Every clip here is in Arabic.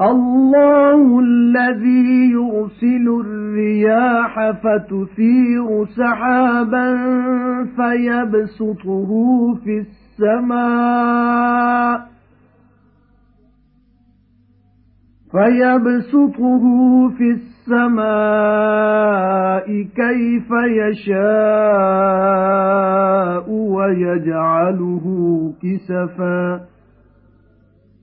الله الذي يرسل الرياح فتثير سحابا فيبسطه في السماء فيبسطه في السماء كيف يشاء ويجعله كسفاً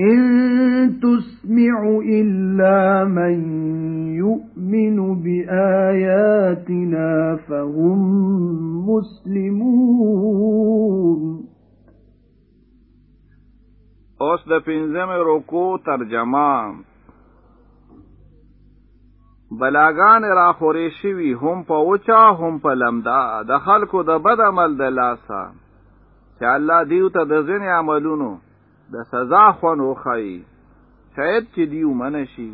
إِن تُسْمِعُ إِلَّا مَن يُؤْمِنُ بِآيَاتِنَا فَهُم مُسْلِمُونَ. اوس د پنځمه رکو ترجمه. بلاغان را خوري شوی هم په وچا هم په لمدا. د خلکو د بد عمل د لاسا چې الله دیو ته د عملونو د سزا خون وخی شاید چې دیو منشي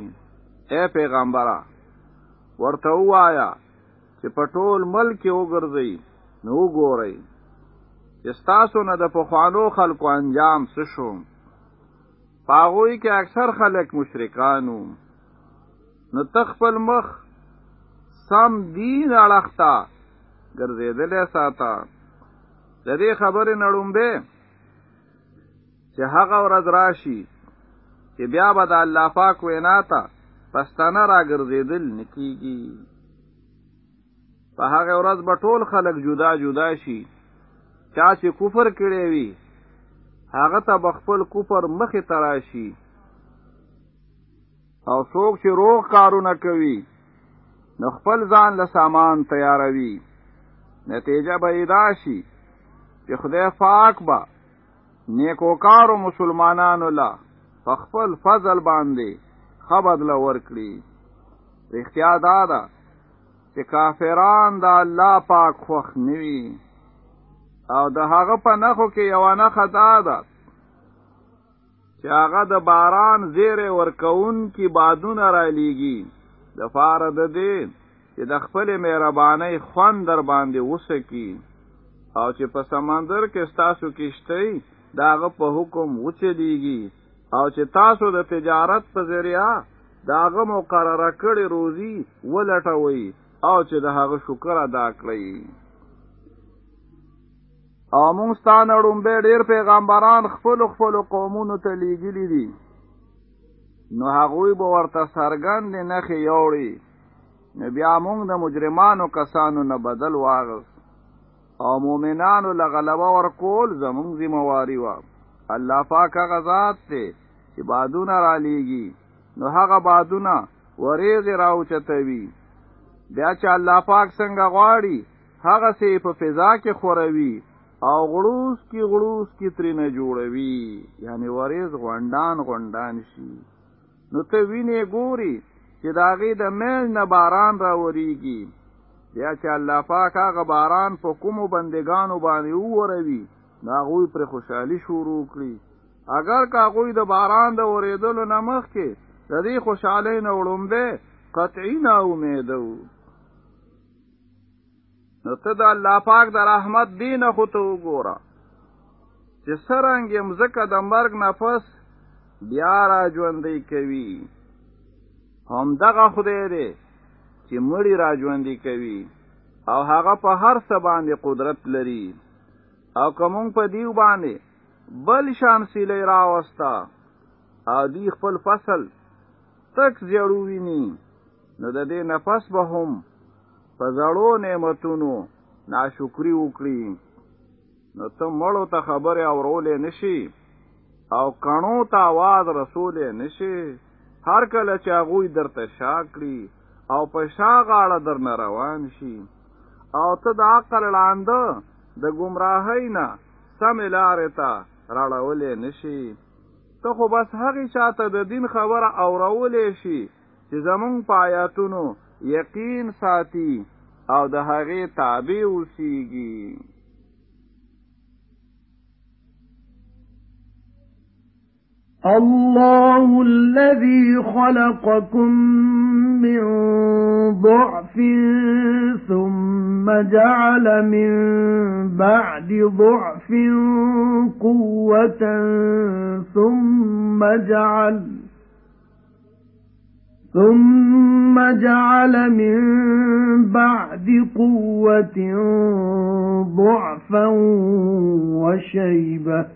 اے پیغمبره ورته وایا چې پټول ملک وګرځي نو ګورئ چې تاسو نه د پخوانو خلکو انجام څه شو؟ پاغوی کې اکثر خلک مشرکانو نو تخپل مخ سم دین اړختا ګرځیدلې ساته. د دې خبرې نړومبه چې هغه ورځ راشي چې بیا به د الله پاک وینا ته پستانه راګرځېدل نکېږي په هغه ورځ به ټول خلک جدا جدا شي. چا چې کفر کړی وي هغه ته بخپل کفر مخې تراشي او څوک چې روغ کارونه کوي نو خپل ځان له سامان تیاروي. نتیجه به ادا شي چې خدای پاک به نیکوکارو مسلمانانو لا خپل فضل باندې خبر لور کړی اختیا دادا چې کافران د الله پاک خوخ نوي او د هغه په نخو کې یو نه خطا ده چې هغه د باران زیره ورکون کی بادونه را لیږي د فار د دې چې د خپل مهرباني خوان در باندې وسکی او چې په سمندر کې ستاسو کېشتئ داغه په حکم وچلیږي او چې تاسو د تجارت په ذریعہ داغه مقرره کړي روزي ولټوي او چې د هغه شکر ادا کړئ. او موږ ستانه ډومبه ډیر پیغمبران خپل خپل قومونو ته لیږلي دي. نو هغوی به ورته سرګند نه خيوړي نو بیا موږ د مجرمانو کسانو نه بدل واغس او مؤمنانو لغلبه ورکول زمونږ ذمہواری وا الله پاک غزاد ته چې بادونه را لیږي نو هغه بادونه وریغ راو چتوي بیا چې الله پاک څنګه غواړي هغه سي په فضا کې خوروي او غړوس کی غړوس کی ترنه جوړوي. یعنی وریز غونډان غونډان شي. نو ته ویني ګوري چې داغه د میل نه باران را وریږي بیا چې الله پاک هغه باران په کومو بندگانو باندې ووروي دا غوی پر خوشحالي شروع کړي. اگر کا غوی د باران د اوریدلو نمخ کې د دې خوشحالۍ نه وړومبه قطعی نه امیدو نو ته د الله پاک د رحمت دین خو ته وګوره. چې سرنګ يم زکه د مرګ نفس بیا را ژوندې کوي. هم دغه خدای دی چې مړی را ژوندې کوي او هغه په هر څه باندې قدرت لري او کوم په دیو باندې بل شان سیلې راوستا او دی خپل فصل تک زیړو ویني نو د دې نفس به هم په زړو نعمتونو ناشکری وکړي نو ته مړو ته خبره اورولې نشي او کڼو ته आवाज رسولې نشي هر کله چې هغه درته شاکړي او په شاغاړه در روان شي. او ته د عقل لاندې د گمراهۍ نه سم لارې ته راړولې نشي ته خو بس هغه شاته د دین خبره اورولې شي چې زمونږ پایاتونو یقین ساتي او د هغه تابع اوسيږي الله الذي خلقكم من ضعف ثم جعل من بعد ضعف قوة ثم جعل ثُمَّ جَعَلَ مِن بَعْدِ قُوَّةٍ ضَعْفًا وَشَيْبَةً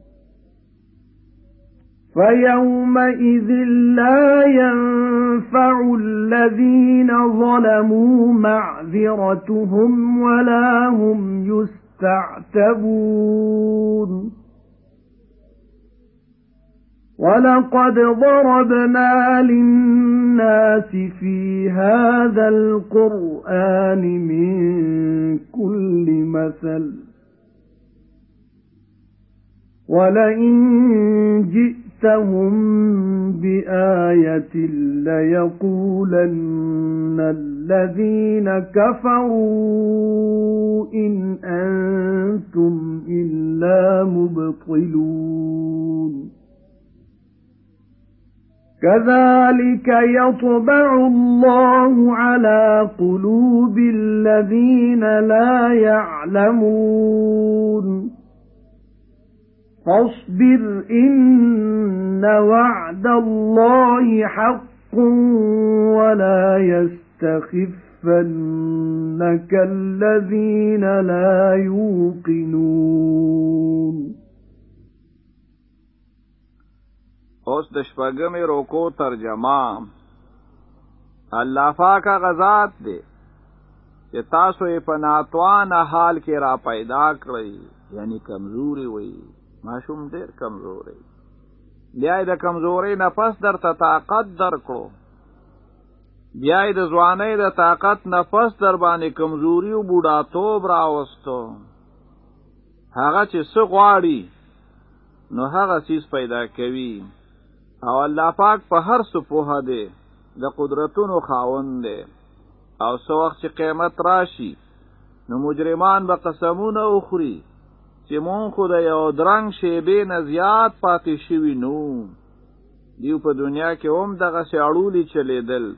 فَيَوْمَئِذٍ لَّا يَنفَعُ الَّذِينَ ظَلَمُوا مَعْذِرَتُهُمْ وَلَا هُمْ يُسْتَعْتَبُونَ وَلَقَدْ ضَرَبْنَا لِلنَّاسِ فِي هَذَا الْقُرْآنِ مِنْ كُلِّ مَثَلٍ وَلَئِنْ جِئْتَهُمْ بِآيَةٍ لَيَقُولَنَّ الَّذِينَ كَفَرُوا إِنْ أَنْتُمْ إِلَّا مُبْطِلُونَ. كَذَلِكَ يَطْبَعُ اللَّهُ عَلَى قُلُوبِ الَّذِينَ لَا يَعْلَمُونَ. فَاصْبِرْ إِنَّ وَعْدَ اللَّهِ حَقٌّ وَلَا يَسْتَخِفَّنَّكَ الَّذِينَ لَا يُوقِنُونَ. اوس د شپږمې روکو ترجمه. الله پاک غزاد دی چې تاسو یې په ناتوانه حال کې را پیدا کړی یعنی کمزوري وي ماشوم ډیر کمزوري بیا د کمزوري نفس در ته طاقت درکړو. بیا د ځوانۍ د طاقت نفس در باندې کمزوري او بوډاتوب راوستو. هغه چې څه غواړي نو هغه چیز پیدا کوي. او الله پاک په هر څه پوها دی د قدرتونو خاوند دی. او سو وخت چې قیامت راشي نو مجرمان به قسمونه اخري چې مون خو د یو درنګ شیبې نه زیات پاتې شوي نو دیو په دنیا کې هم دغه سیاړولی چلیدل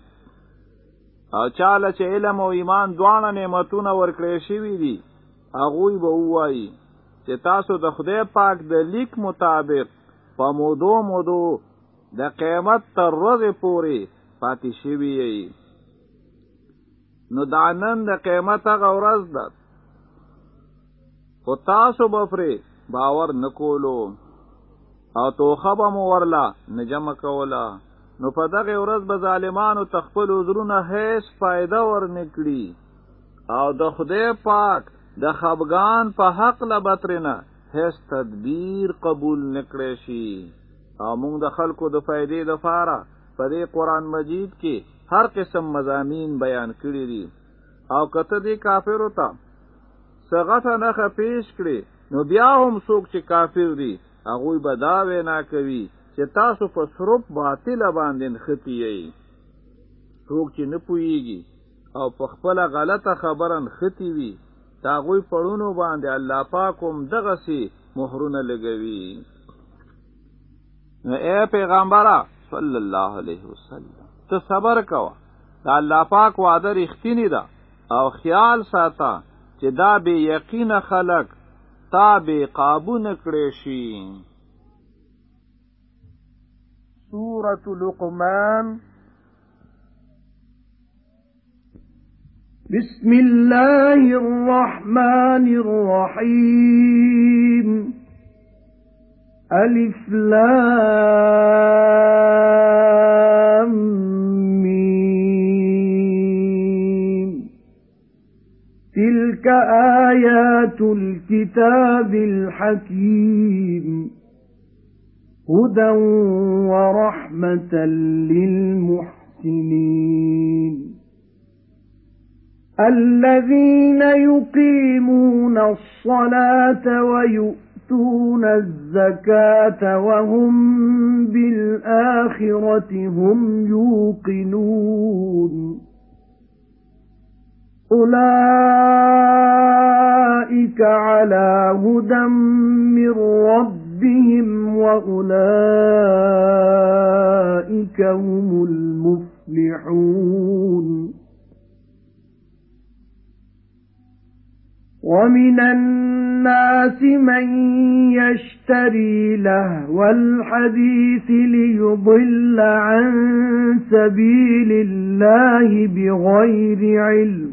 او چاله چې علم او ایمان دواړه نعمتونه ورکړې شوي دي هغوی به ووایي چې تاسو د خدای پاک د لیک مطابق په مودو مودو د قیامت تر ورځې پورې پاتې شوي نو دا نن د قیامت هغه ورځ ده خو تاسو به پرې باور نکولو او توخه به مو ورلا نجمع کولا نو په دغه ورځ به ظالمانو تخپل عذرونه هیڅ فائدہ ورنکړي او د خدای پاک د خفغان په حق لبترنه هیڅ تدبیر قبول نکړي شي. او موږ د خلکو د فائدې د فاره په دې قران مجید کې هر قسم مزامین بیان کړی دي. او کته دي کافر وتا څنګه نه پیش کړي نو بیا هم څوک چې کافر دي هغه به دا وینا کوي چې تاسو په سروپ باطل باندې ختی یې څوک چې نه پويږي او په خپل غلطه خبرن ختی وي تاغوی پړونو باندې الله پاکوم دغه سي مہرونه لګوي. نو اے پیغمبره صلی الله علیه وسلم ته صبر کوه دا الله پاک وعده رښتینی ده او خیال ساته چې دا به یقین خلق تا به قابو نکړې شي. سورة لقمان. بسم الله الرحمن الرحيم. ألف لام. تلك آيات الكتاب الحكيم هدى ورحمة للمحسنين الذين يقيمون الصلاة ويؤتون الزكاة وهم بالآخرة هم يوقنون أولئك على هدى من ربهم وأولئك هم المفلحون وَمِنَ النَّاسِ مَن يَشْتَرِي لَهْوَ الْحَدِيثِ لِيُضِلَّ عَن سَبِيلِ اللَّهِ بِغَيْرِ عِلْمٍ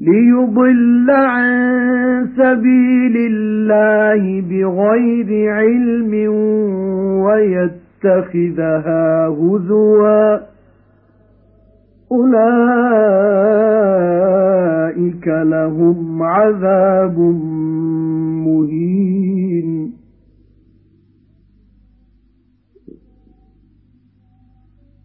لِيُضِلَّ عَن سَبِيلِ اللَّهِ بِغَيْرِ عِلْمٍ وَيَتَّخِذَهَا هُزُوًا. أُولَئِكَ لَهُمْ عَذَابٌ مُهِينٌ.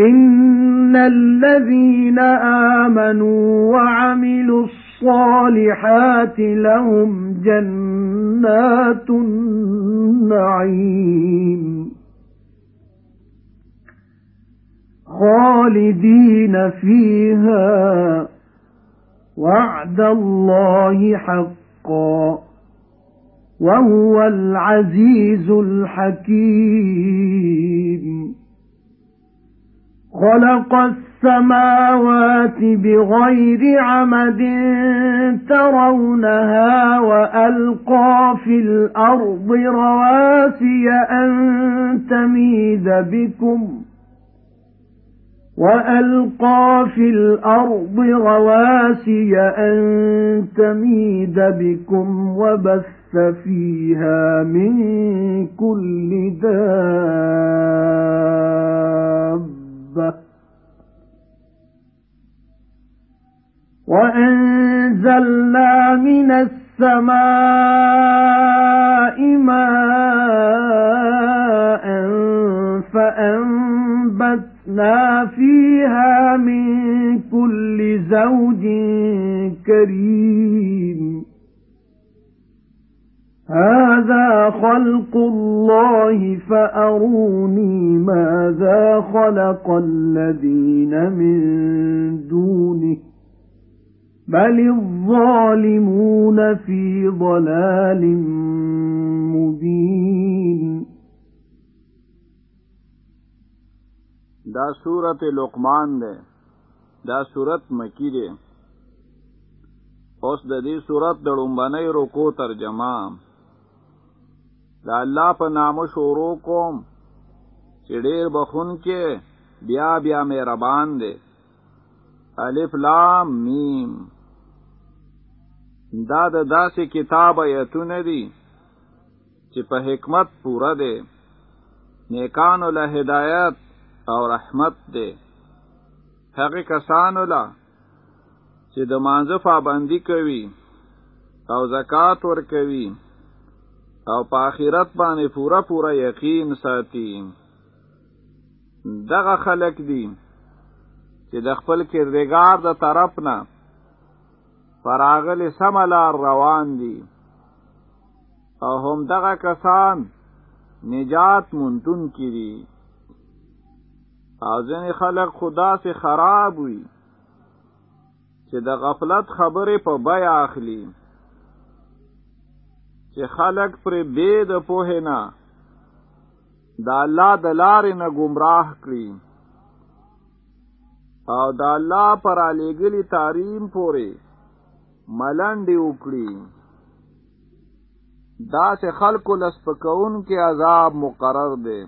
إِنَّ الَّذِينَ آمَنُوا وَعَمِلُوا الصَّالِحَاتِ لَهُمْ جَنَّاتُ النَّعِيمِ خَالِدِينَ فِيهَا وَعْدَ اللَّهِ حَقًّا وَهُوَ الْعَزِيزُ الْحَكِيمُ خَلَقَ السَّمَاوَاتِ بِغَيْرِ عَمَدٍ تَرَوْنَهَا وَأَلْقَى فِي الْأَرْضِ رَوَاسِيَ أَن تَمِيدَ بِكُمْ وَأَلْقَى فِي الْأَرْضِ رَوَاسِيَ أَن تَمِيدَ بِكُمْ وَبَثَّ فِيهَا مِن كُلِّ دَابَّةٍ وَأَنزَلْنَا مِنَ السَّمَاءِ مَاءً فَأَنبَتْنَا فِيهَا مِن كُلِّ زَوْجٍ كَرِيمٍ. هَذَا خَلْقُ اللَّهِ فَأَرُونِي مَاذَا خَلَقَ الَّذِينَ مِن دُونِهِ. بَلِ الظَّالِمُونَ فِي ضَلَالٍ مُبِينٍ. دا سورت لقمان ده دا سورت مکی ده اوس د دې سورت د لومبنۍ رکو ترجمه. دا الله په نامو شروع کوم چې ډېر بخون کې بیا بیا مهربان دی. الف لام میم. دا د داسې کتاب ایتونه دي چې په حکمت پورا دی. نیکانو له هدایت او رحمت دی. هغه کسانو له چې د مانزه پابندي کوي او زکات ور کوي او په آخرت باندې پورا پورا یقین ساتي. دغه خلک دي چې د خپل کردګار د طرف نه فراغل سملار روان دي او هم دغه کسان نجات منتون کړي او ځینې خلک خدا سے خراب وي چې د غفلت خبرې په بیا اخلي. چې خلق پر بے د پوهه نه د الله د لارې نه گمراه کړي. او د الله پر علیګلی تعلیم پورې ملنډي وکړي. دا چې خلکو لسپکون کې عذاب مقرر دی.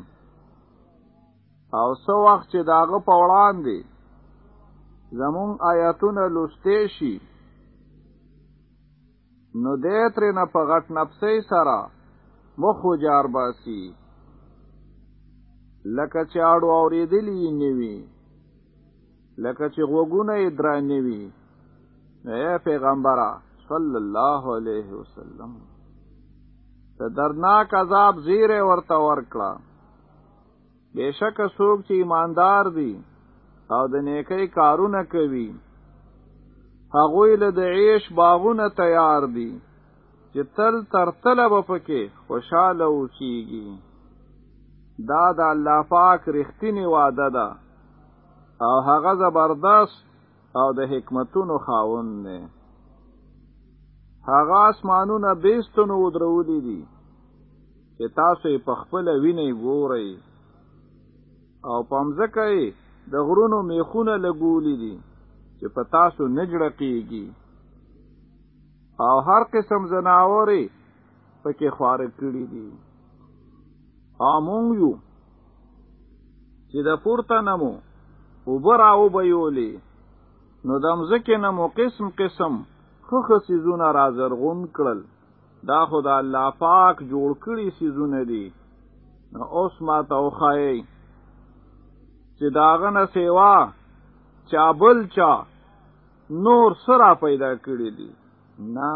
او سو وخت چې داغه په وړاندې زمون آیاتونه لسته شي نو دې تر نه په غټ نفسي سره مخ جار باسي. لکه چې اړو اورېدلی نیوي لکه چې غوګونه یې درانه وي اے پیغمبره صلی الله علیه وسلم ته درناک عذاب زیره ورته ورکړه. بشک څوک چې ایماندار دي او د نیکی کارونه کوي هغوی له د عیش باغونه تیار دي چې تل تر تله به پکې خوشاله اوسیږي. دا د الله پاک رښتینی وعده ده. او هغه زبردست او د حکمتونو خاوند دی. هغه اسمانونه بیستونو ودرولي دي چې تاسو په خپل ویني ګورئ. او پمځکه د غرونو میخونه لګولي دي چې په تاسو نجړقېږي او هر قسم زناوري پکې خوار کړی دي. امون یو چې د پورته نمو وبرا او بيولي نو د مزکه نمو قسم قسم. خخ سيزونه رازرغون کړل. دا خدا الله پاک جوړ کړی سيزونه دي. نو اوس ما توخای چې داغه نه سیوا چا بل چا نور سرا پیدا کړی دي. نه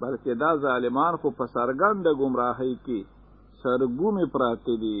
بلکې دا ظالمان خو په سرګند گمراهۍ کې سرګومې پراته دي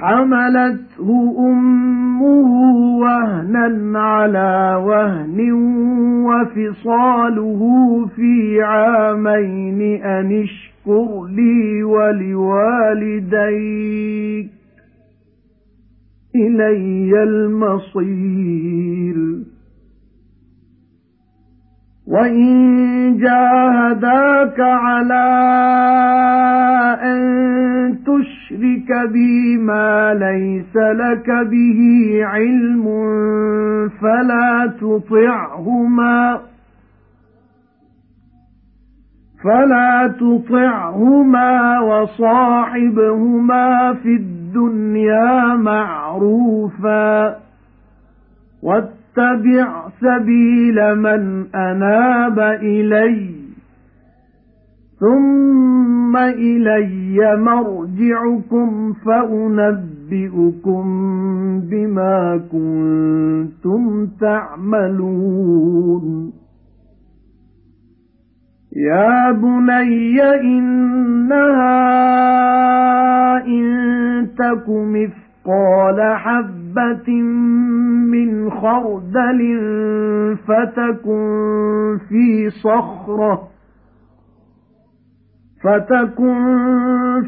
حملته أمه وهنا على وهن وفصاله في عامين أن اشكر لي ولوالديك إِلَيَّ الْمَصِيرُ. وَإِن جَاهَدَاكَ عَلَى تُشْرِكَ بِي مَا لَيْسَ لَكَ بِهِ عِلْمٌ فَلَا تُطِعْهُمَا فَلَا تُطِعْهُمَا وَصَاحِبْهُمَا فِي الدُّنْيَا مَعْرُوفًا وَاتَّبِعْ سَبِيلَ مَنْ أَنَابَ إِلَيَّ ثُمَّ إِلَيَّ مَرْجِعُكُمْ فَأُنَبِّئُكُم بِمَا كُنتُمْ تَعْمَلُونَ يَا بُنَيَّ إِنَّهَا إِن تَكُ مِثْقَالَ حَبَّةٍ مِّنْ خَرْدَلٍ فَتَكُن فِي صَخْرَةٍ فَتَكُن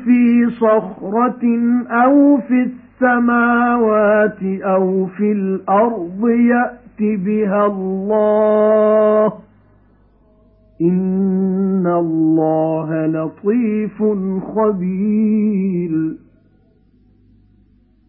فِي صَخْرَةٍ أَوْ فِي السَّمَاوَاتِ أَوْ فِي الْأَرْضِ يَأْتِ بِهَا اللَّهُ. إِنَّ اللَّهَ لَطِيفٌ خَبِيرٌ.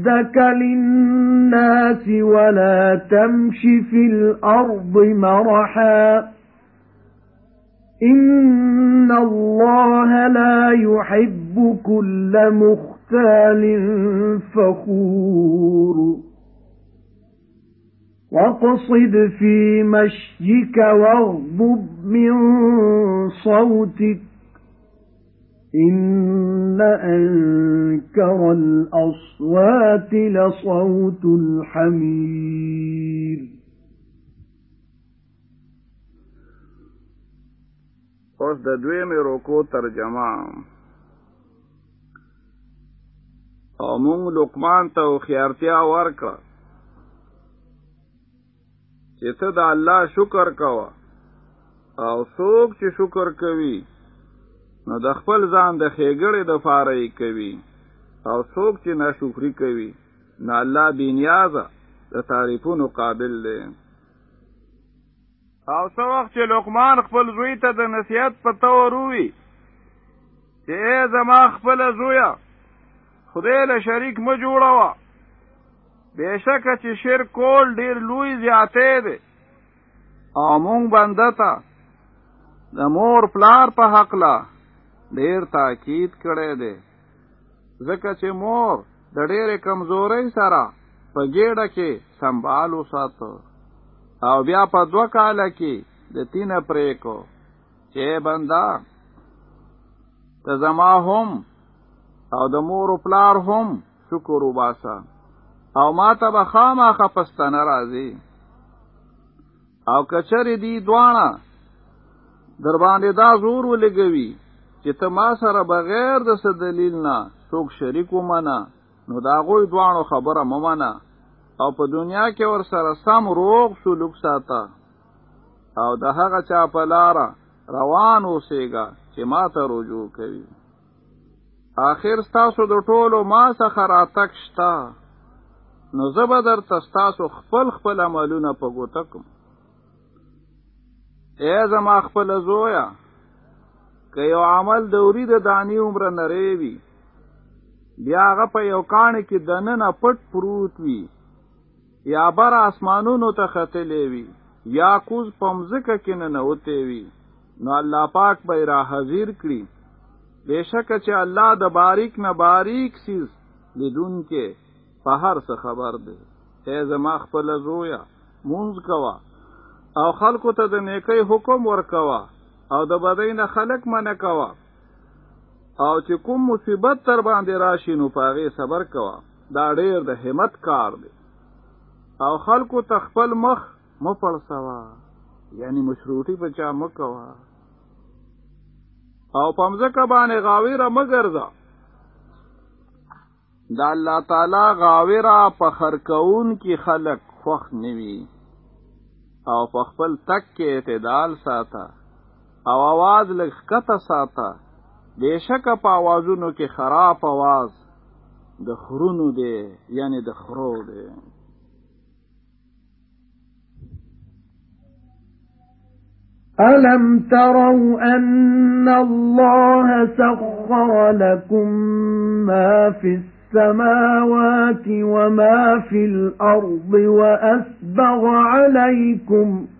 خَدَّكَ لِلنَّاسِ وَلَا تَمْشِ فِي الْأَرْضِ مَرَحًا إِنَّ اللَّهَ لَا يُحِبُّ كُلَّ مُخْتَالٍ فَخُورٍ وَاقْصِدْ فِي مَشْيِكَ وَاغْضُضْ مِنْ صَوْتِكَ إِنَّ أَنكَرَ الْأَصْوَاتِ لَصَوْتُ الْحَمِيرِ اوس د دویمې روکو ترجمه. او مونږ لقمان ته خيارتیا ورکړه. چې ته د الله شکر کوه. او څوک چې شکر کوي نو د خپل ځان د ښېګړې د پاره کوي. او څوک چې ناشکری کوي نو الله بې نیازه د تعریفونو قابل دی. او څه وخت چې لقمان خپل زوی ته د نصیحت په تور وی چې زما خپل زویه خدای له شریک مه جوړوه بېشکه چې شرک کول ډیر لوی زیاتې دی. او مونږ بنده ته د مور پلار په حق کې ډیر تاکید کړی دی. ځکه چې مور د ډېرې کمزورۍ سره په ګېډه کې سنبال وساتو او بیا په دوه کاله کې د تي نه پرېکوي چې بنده ته زما هم او د مور پلار هم شکر وباسه. او ما ته به خامخا واپس تانه راځي. او که چرې دې دواړه در باندې دا زور ولګوي چې ته ما سره بغیر د څه دلیل نه څوک شریک ومنه نو د هغوی دواړو خبره مه منه او په دنیا کې ور سره سم روغ سلوک ساته. او د هغه چا په لار روان اوسېږه چې ما ته رجوع کوي. آخر ستاسو د ټولو ما څخه راتګ شته نو زه به در تستاسو خپل خپل عملونه په ګوته کوم اے زما خپل زویه که یو عمل د اورۍ د دانې هومره نری وي بیا هغه په یو کاڼي کې دننه پټ پروت وي یا بر اسمانونو ته ختلې وي یا کوز په زمکه کې ننوتی وي نو الله پاک به را حاضر کړي. بېشک چې الله د باریک نه باریک څیز لیدونکې په هر څه خبر دی. اے زما خپل زویه مونځ کوه او خلکو ته د نیکی حکم ورکوه او د بدی نه خلق منع کوه. او چې کوم مصیبت در باندې راشي نو په هغه صبر کوه. دا ډیر د همت کار دی. او خلکو ته خپل مخ مپړسوا یعنی مشروطی په چا مکوا او پمزکه باندې غاویره مګرځا دا الله تعالی غاویره په خرکون کی خلق خوخ نوي او په خپل تک کې اعتدال ساته أو आवाज لږ کته ساته. بشک په आवाजونو کې خراب आवाज د خرونو دی یعنی د خرو دی. أَلَمْ تَرَوْا أَنَّ اللَّهَ سَخَّرَ لَكُم مَّا فِي السَّمَاوَاتِ وَمَا فِي الْأَرْضِ وَأَسْبَغَ عَلَيْكُمْ ۚ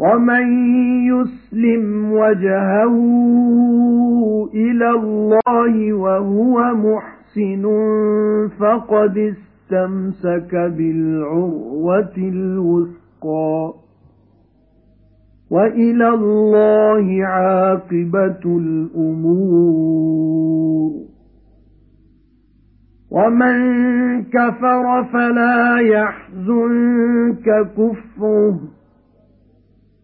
وَمَن يُسْلِمْ وَجْهَهُ إِلَى اللَّهِ وَهُوَ مُحْسِنٌ فَقَدِ اسْتَمْسَكَ بِالْعُرْوَةِ الْوُثْقَى وَإِلَى اللَّهِ عَاقِبَةُ الْأُمُورِ وَمَن كَفَرَ فَلَا يَحْزُنكَ كُفْرُهُ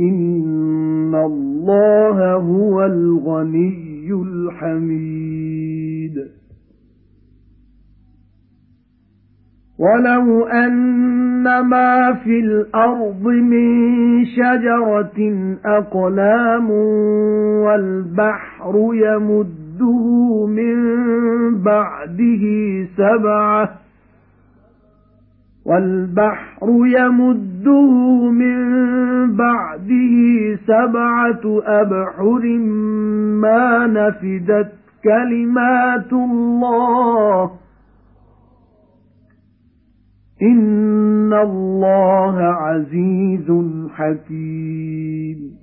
إِنَّ اللَّهَ هُوَ الْغَنِيُّ الْحَمِيدُ وَلَوْ أَنَّ مَا فِي الْأَرْضِ مِن شَجَرَةٍ أَقْلَامٌ وَالْبَحْرُ يَمُدُّهُ مِن بَعْدِهِ سَبْعَةٌ وَالْبَحْرُ يَمُدُّهُ مِن بَعْدِهِ سَبْعَةُ أَبْحُرٍ مَا نَفِدَتْ كَلِمَاتُ اللَّهِ. إِنَّ اللَّهَ عَزِيزٌ حَكِيمٌ.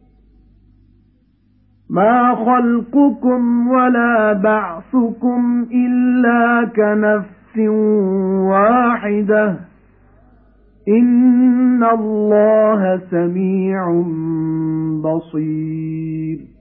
مَا خَلْقُكُمْ وَلَا بَعْثُكُمْ إِلَّا كَنَفْسٍ وَاحِدَةٍ. إِنَّ اللَّهَ سَمِيعٌ بَصِيرٌ